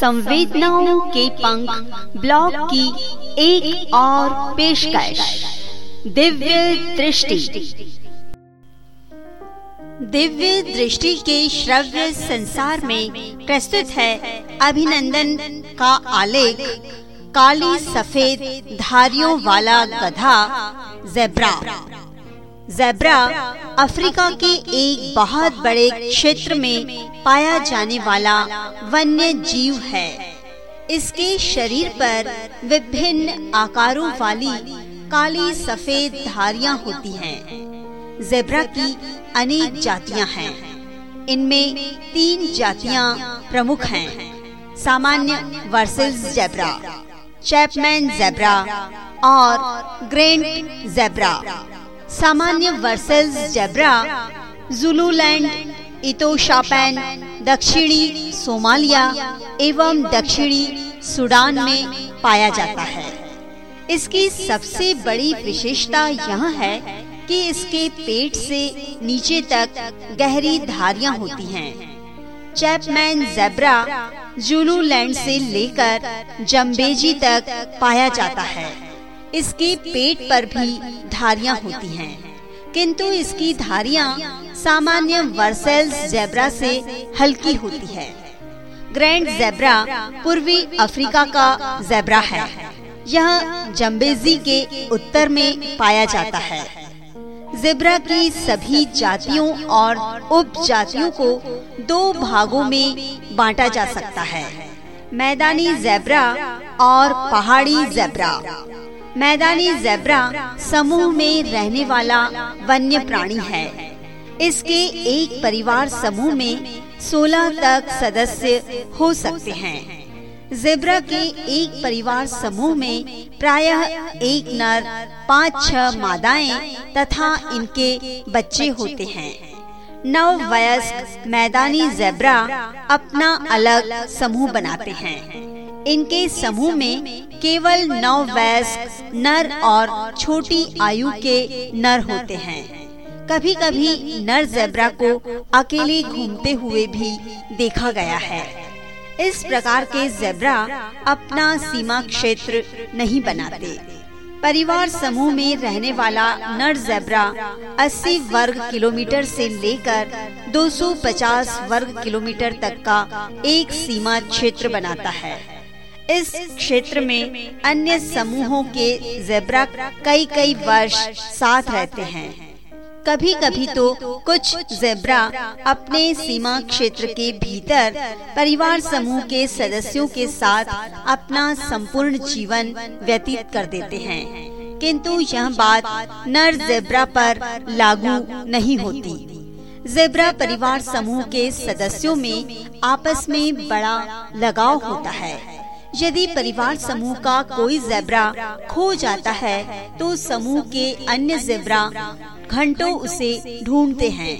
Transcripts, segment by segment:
संवेदनाओं के पंख ब्लॉग की एक और पेशकश। दिव्य दृष्टि। दिव्य दृष्टि के श्रव्य संसार में प्रस्तुत है अभिनंदन का आलेख, काली सफ़ेद धारियों वाला गधा, जेब्रा। जेब्रा अफ्रीका के एक बहुत बड़े क्षेत्र में पाया जाने वाला वन्य जीव है। इसके शरीर पर विभिन्न आकारों वाली काली सफ़ेद धारियाँ होती हैं। जेब्रा की अनेक जातियाँ हैं। इनमें तीन जातियाँ प्रमुख हैं। सामान्य वर्सेस जेब्रा, चैपमैन जेब्रा और ग्रेंट जेब्रा। सामान्य वर्सेस जेब्रा जुलूलैंड इतोशापैन दक्षिणी सोमालिया एवं दक्षिणी सूडान में पाया जाता है इसकी सबसे बड़ी विशेषता यह है कि इसके पेट से नीचे तक गहरी धारियाँ होती हैं। चैपमैन जेब्रा जुलूलैंड से लेकर जम्बेजी तक पाया जाता है इसके पेट पर भी धारियाँ होती हैं, किंतु इसकी धारियाँ सामान्य वर्सेल्स जेब्रा से हल्की होती है। ग्रैंड जेब्रा पूर्वी अफ्रीका का जेब्रा है। यह जम्बेजी के उत्तर में पाया जाता है। जेब्रा की सभी जातियों और उप जातियों को दो भागों में बांटा जा सकता है। मैदानी जेब्रा और पहाड़ी जेब्रा। मैदानी जेब्रा समूह में रहने वाला वन्य प्राणी है। इसके एक परिवार समूह में 16 तक सदस्य हो सकते हैं। जेब्रा के एक परिवार समूह में प्रायः एक नर, पाँच छह मादाएँ तथा इनके बच्चे होते हैं। नव वयस्क मैदानी जेब्रा अपना अलग समूह बनाते हैं। इनके समूह में केवल नौ वयस्क, नर और छोटी आयु के नर होते हैं। कभी कभी नर जेब्रा को अकेले घूमते हुए भी देखा गया है। इस प्रकार के जेब्रा अपना सीमा क्षेत्र नहीं बनाते। परिवार समूह में रहने वाला नर जेब्रा 80 वर्ग किलोमीटर से लेकर 250 वर्ग किलोमीटर तक का एक सीमा क्षेत्र बनाता है। इस क्षेत्र में अन्य समूहों के जेब्रा कई कई वर्ष साथ रहते हैं। कभी कभी तो कुछ जेब्रा अपने सीमा क्षेत्र के भीतर परिवार समूह के सदस्यों के साथ अपना संपूर्ण जीवन व्यतीत कर देते हैं। किंतु यह बात नर जेब्रा पर लागू नहीं होती। जेब्रा परिवार समूह के सदस्यों में आपस में बड़ा लगाव होता है। यदि परिवार समूह का कोई जेब्रा खो जाता है तो समूह के अन्य जेब्रा घंटों उसे ढूंढते हैं।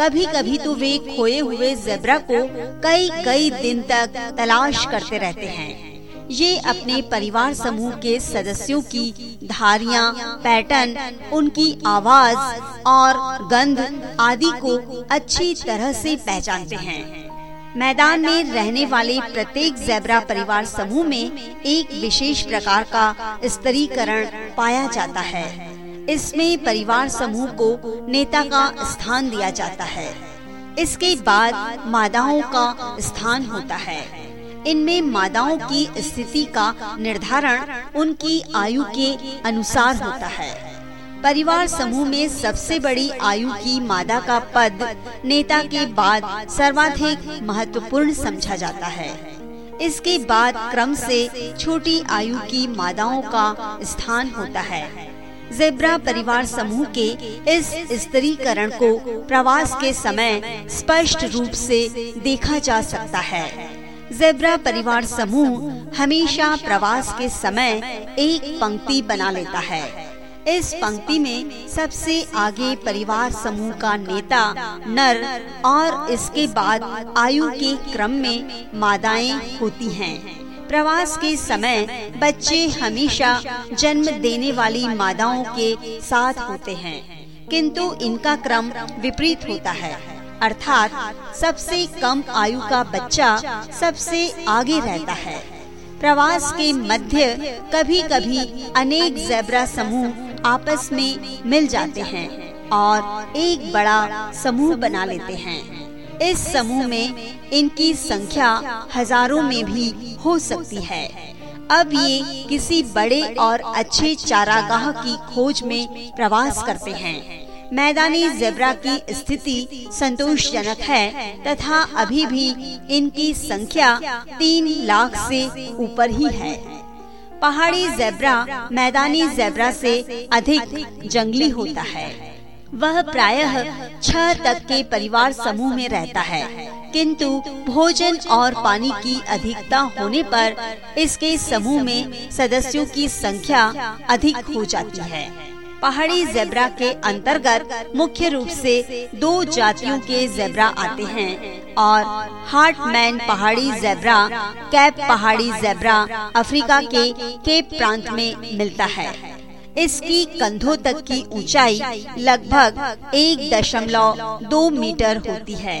कभी कभी तो वे खोए हुए जेब्रा को कई कई दिन तक तलाश करते रहते हैं। ये अपने परिवार समूह के सदस्यों की धारियाँ, पैटर्न उनकी आवाज़ और गंध आदि को अच्छी तरह से पहचानते हैं। मैदान में रहने वाले प्रत्येक जेब्रा परिवार समूह में एक विशेष प्रकार का स्तरीकरण पाया जाता है। इसमें परिवार समूह को नेता का स्थान दिया जाता है। इसके बाद मादाओं का स्थान होता है। इनमें मादाओं की स्थिति का निर्धारण उनकी आयु के अनुसार होता है। परिवार समूह में सबसे बड़ी आयु की मादा का पद नेता के बाद सर्वाधिक महत्वपूर्ण समझा जाता है। इसके बाद क्रम से छोटी आयु की मादाओं का स्थान होता है। जेब्रा परिवार समूह के इस स्त्रीकरण को प्रवास के समय स्पष्ट रूप से देखा जा सकता है। जेब्रा परिवार समूह हमेशा प्रवास के समय एक पंक्ति बना लेता है। इस पंक्ति में सबसे आगे परिवार समूह का नेता, नर और इसके बाद आयु के क्रम में मादाएँ होती हैं। प्रवास के समय बच्चे हमेशा जन्म देने वाली मादाओं के साथ होते हैं, किंतु इनका क्रम विपरीत होता है अर्थात सबसे कम आयु का बच्चा सबसे आगे रहता है प्रवास के मध्य कभी कभी अनेक जेब्रा समूह आपस में मिल जाते हैं और एक बड़ा समूह बना लेते हैं। इस समूह में इनकी संख्या हज़ारों में भी हो सकती है। अब ये किसी बड़े और अच्छे चारागाह की खोज में प्रवास करते हैं। मैदानी जेब्रा की स्थिति संतोषजनक है तथा अभी भी इनकी संख्या तीन लाख से ऊपर ही है। पहाड़ी जेब्रा मैदानी जेब्रा से अधिक जंगली होता है। वह प्रायः छह तक के परिवार समूह में रहता है। किंतु भोजन और पानी की अधिकता होने पर इसके समूह में सदस्यों की संख्या अधिक हो जाती है। पहाड़ी जेब्रा के अंतर्गत मुख्य रूप से दो जातियों के जेब्रा आते हैं और हार्टमैन पहाड़ी जेब्रा कैप पहाड़ी जेब्रा अफ्रीका के केप प्रांत में मिलता है। इसकी कंधों तक की ऊंचाई लगभग एक दशमलव दो मीटर होती है।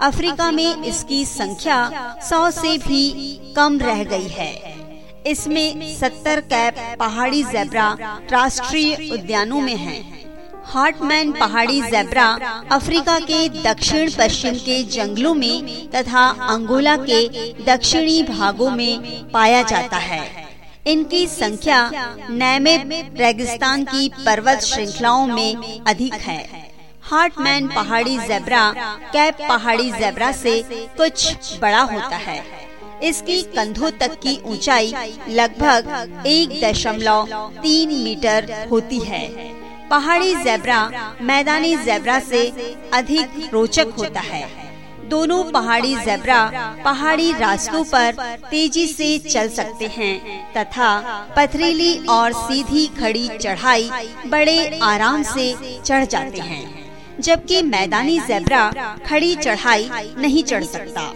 अफ्रीका में इसकी संख्या सौ से भी कम रह गई है। इसमें सत्तर कैप पहाड़ी जेब्रा राष्ट्रीय उद्यानों में है। हार्टमैन पहाड़ी जेब्रा अफ्रीका के दक्षिण पश्चिम के जंगलों में तथा अंगोला के दक्षिणी भागों में पाया जाता है। इनकी संख्या नैमिब, रेगिस्तान की पर्वत श्रृंखलाओं में अधिक है। हार्टमैन पहाड़ी जेब्रा कैप पहाड़ी जेब्रा से कुछ बड़ा होता है। इसकी कंधों तक की ऊंचाई लगभग एक दशमलव तीन मीटर होती है। पहाड़ी जेब्रा मैदानी जेब्रा से अधिक रोचक होता है। दोनों पहाड़ी जेब्रा पहाड़ी रास्तों पर तेज़ी से चल सकते हैं तथा पथरीली और सीधी खड़ी चढ़ाई बड़े आराम से चढ़ जाते हैं, जबकि मैदानी जेब्रा खड़ी चढ़ाई नहीं चढ़ सकता।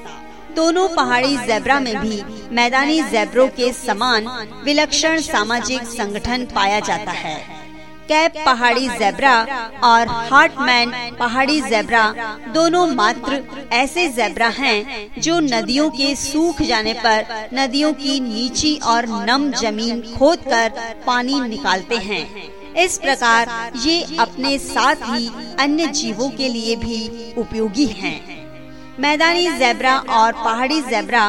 दोनों पहाड़ी जेब्रा में भी मैदानी जेब्रो के समान विलक्षण सामाजिक संगठन पाया जाता है कैप पहाड़ी जेब्रा और हार्टमैन पहाड़ी जेब्रा दोनों मात्र ऐसे जेब्रा हैं जो नदियों के सूख जाने पर नदियों की नीची और नम ज़मीन खोदकर पानी निकालते हैं इस प्रकार ये अपने साथ ही अन्य जीवों के लिए भी उपयोगी हैं। मैदानी जेब्रा और पहाड़ी जेब्रा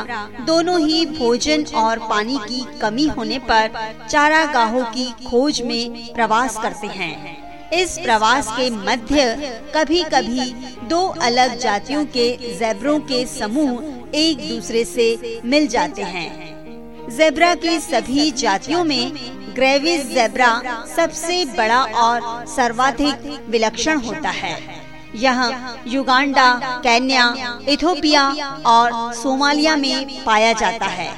दोनों ही भोजन और पानी की कमी होने पर चारागाहों की खोज में प्रवास करते हैं। इस प्रवास के मध्य कभी कभी दो अलग जातियों के जेब्रों के समूह एक दूसरे से मिल जाते हैं। जेब्रा की सभी जातियों में ग्रेविस जेब्रा सबसे बड़ा और सर्वाधिक विलक्षण होता है। यहाँ युगांडा, केन्या, इथोपिया और सोमालिया में पाया जाता है।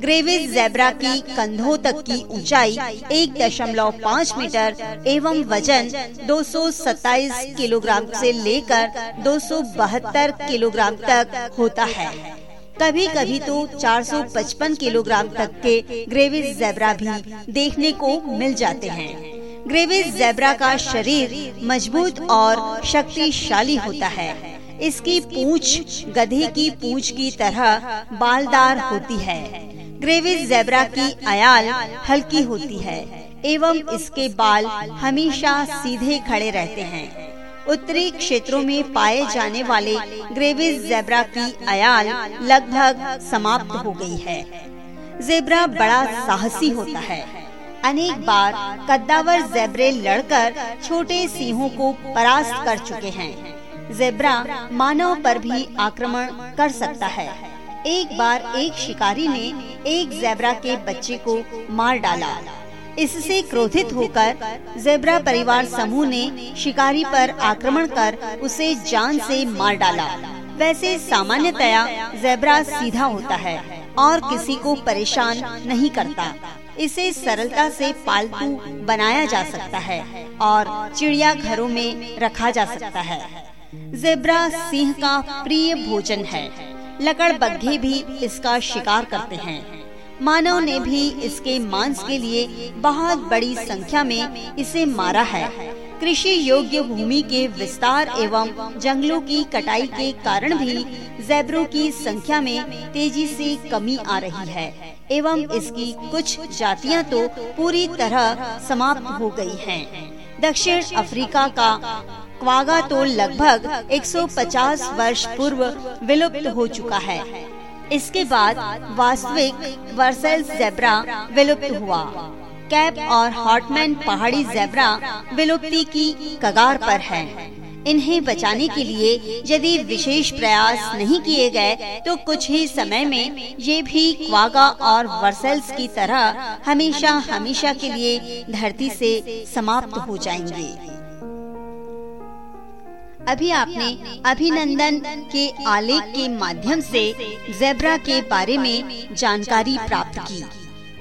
ग्रेविस जेब्रा की कंधों तक की ऊंचाई एक दशमलव पाँच मीटर एवं वज़न 227 किलोग्राम से लेकर 272 किलोग्राम तक होता है। कभी कभी तो 455 किलोग्राम तक के ग्रेविस जेब्रा भी देखने को मिल जाते हैं। ग्रेविस जेब्रा का शरीर मज़बूत और शक्तिशाली होता है। इसकी पूंछ गधे की पूंछ की तरह बालदार होती है। ग्रेविस जेब्रा की अयाल हल्की होती है, एवं इसके बाल हमेशा सीधे खड़े रहते हैं। उत्तरी क्षेत्रों में पाए जाने वाले ग्रेविस जेब्रा की अयाल लगभग समाप्त हो गई है। जेब्रा बड़ा साहसी होता है। अनेक बार कद्दावर जेब्रे लड़कर छोटे सिंहों को परास्त कर चुके हैं। जेब्रा मानव पर भी आक्रमण कर सकता है। एक बार एक शिकारी ने एक जेब्रा के बच्चे को मार डाला। इससे क्रोधित होकर जेब्रा परिवार समूह ने शिकारी पर आक्रमण कर उसे जान से मार डाला। वैसे सामान्यतया जेब्रा सीधा होता है और किसी को परेशान नहीं करता। इसे सरलता से पालतू बनाया जा सकता है और चिड़िया घरों में रखा जा सकता है। जेब्रा सिंह का प्रिय भोजन है। लकड़ बग्घे भी इसका शिकार करते हैं। मानव ने भी इसके मांस के लिए बहुत बड़ी संख्या में इसे मारा है। कृषि योग्य भूमि के विस्तार एवं जंगलों की कटाई के कारण भी जैबरों की संख्या में तेज़ी से कमी आ रही है, एवं इसकी कुछ जातियाँ तो पूरी तरह समाप्त हो गई हैं। दक्षिण अफ्रीका का क्वागा तो लगभग 150 वर्ष पूर्व विलुप्त हो चुका है इसके बाद वास्तविक वर्सेल्स जेब्रा विलुप्त हुआ कैप और हॉटमैन पहाड़ी जेब्रा विलुप्ति की कगार पर है। इन्हें बचाने के लिए यदि विशेष प्रयास नहीं किए गए तो कुछ ही समय में ये भी क्वागा और वर्सेल्स की तरह हमेशा हमेशा के लिए धरती से समाप्त हो जाएँगे। अभी आपने अभिनंदन के आलेख के माध्यम से जेब्रा के बारे में जानकारी प्राप्त की।